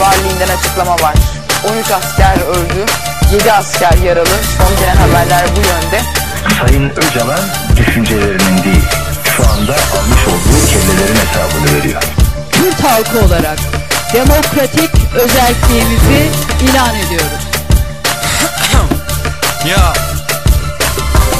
valiliğinden açıklama var. 13 asker öldü, 7 asker yaralı. Son gelen haberler bu yönde. Sayın Öcalan düşüncelerinin değil, şu anda almış olduğu kellelerin hesabını veriyor. Kürt halkı olarak demokratik özelliğimizi ilan ediyoruz. Ya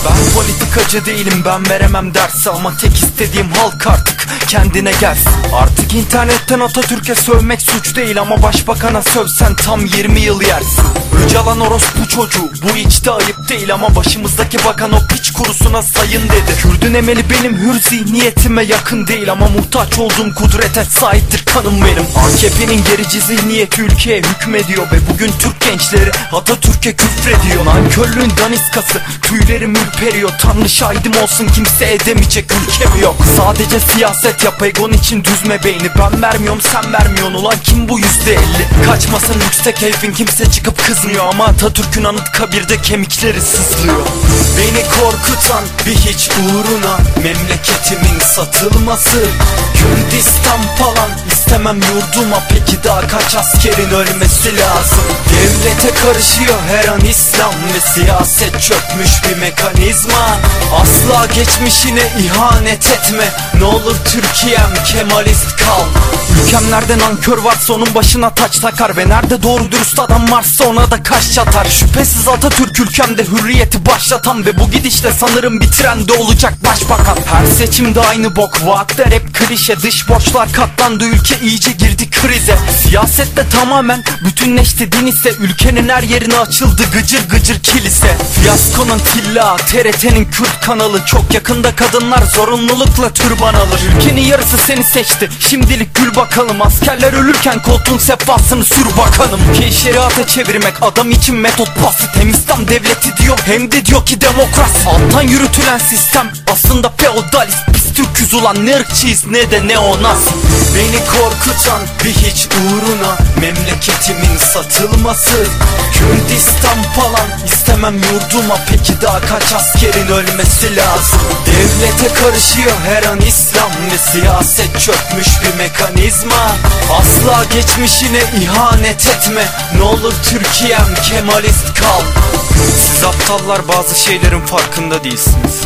ben politikacı değilim ben veremem dersi ama tek istediğim halk artık kendine gelsin. Artık internetten Atatürk'e sövmek suç değil ama başbakana sövsen tam 20 yıl yersin. Öcalan orospu çocuğu bu hiç de ayıp değil ama başımızdaki bakan o piç kurusuna sayın dedi. Kürdün emeli benim hür zihniyetime yakın değil ama muhtaç olduğum kudrete sahiptir kanım benim. AKP'nin gerici zihniyeti ülkeye hükmediyor ve bugün Türk gençleri Atatürk'e küfrediyor. Nankörlüğün daniskası tüylerim ürperiyor Tanrı şahidim olsun kimse edemeyecek ülkem yok. Sadece siyaset yap egon için düzme beyni. Ben vermiyorum sen vermiyorsun. Ulan kim bu yüzde elli? Kaçmasın yüksek keyfin kimse çıkıp kızmıyor. Ama Atatürk'ün anıt kabirde kemikleri sızlıyor. Beni korkutan bir hiç uğruna Memleketimin satılması. Kürdistan falan istemem yurduma. Peki daha kaç askerin ölmesi lazım? Devlete karışıyor her an İslam Ve siyaset çökmüş bir mekanizma Asla geçmişine ihanet etme. Ne olur Türkiye'm Kemalist kal. Ülkem nerede nankör varsa onun başına taç takar. Ve nerede doğru dürüst adam varsa ona da kaş çatar. Şüphesiz Atatürk ülkemde hürriyeti başlatan Ve bu gidişle sanırım bitiren de olacak başbakan Her seçimde aynı bok vaatler hep klişe. Dış borçlar katlandı ülke iyice girdi krize. Siyasette tamamen bütünleşti din ise. Ülkenin her yerine açıldı gıcır gıcır kilise. Fiyasko'nun tilla TRT'nin Kürt kanalı. Çok yakında kadınlar zorunlulukla türban alır. Ülkenin yarısı seni seçti. Şimdilik gül bakalım. Askerler ölürken koltuğun sefasını sür bakalım. Ülkeyi şeriata çevirmek adam için metot Hem İslam devleti diyor hem de diyor ki demokrasi. Alttan yürütülen sistem aslında feodalist Biz Türküz ulan ne ırkçıyız ne de neonazi Beni korkutan bir hiç uğruna Memleketimin satılması. Kürdistan falan istemem yurduma. Peki daha kaç askerin ölmesi lazım? Devlete karışıyor her an İslam Ve siyaset çökmüş bir mekanizma. Asla geçmişine ihanet etme. Ne olur Türkiye'm Kemalist kal. Siz aptallar bazı şeylerin farkında değilsiniz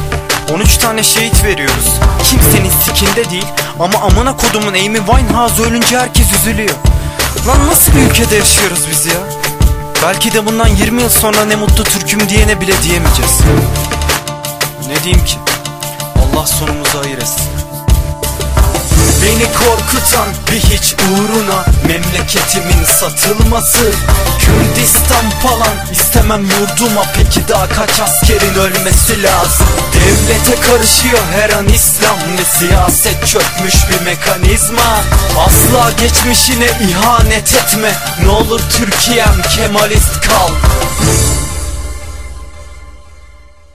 13 tane şehit veriyoruz. Kimsenin sikinde değil. Ama amına kodumun Amy Winehouse ölünce herkes üzülüyor. Lan nasıl bir ülkede yaşıyoruz biz ya? Belki de bundan 20 yıl sonra ne mutlu Türk'üm diyene bile diyemeyeceğiz. Ne diyeyim ki? Allah sonumuzu hayır etsin. Beni korkutan bir hiç uğruna Memleketimin satılması Kürdistan falan istemem yurduma. Peki daha kaç askerin ölmesi lazım? Devlete karışıyor her an İslam. Ve siyaset çökmüş bir mekanizma. Asla geçmişine ihanet etme. Ne olur Türkiye'm Kemalist kal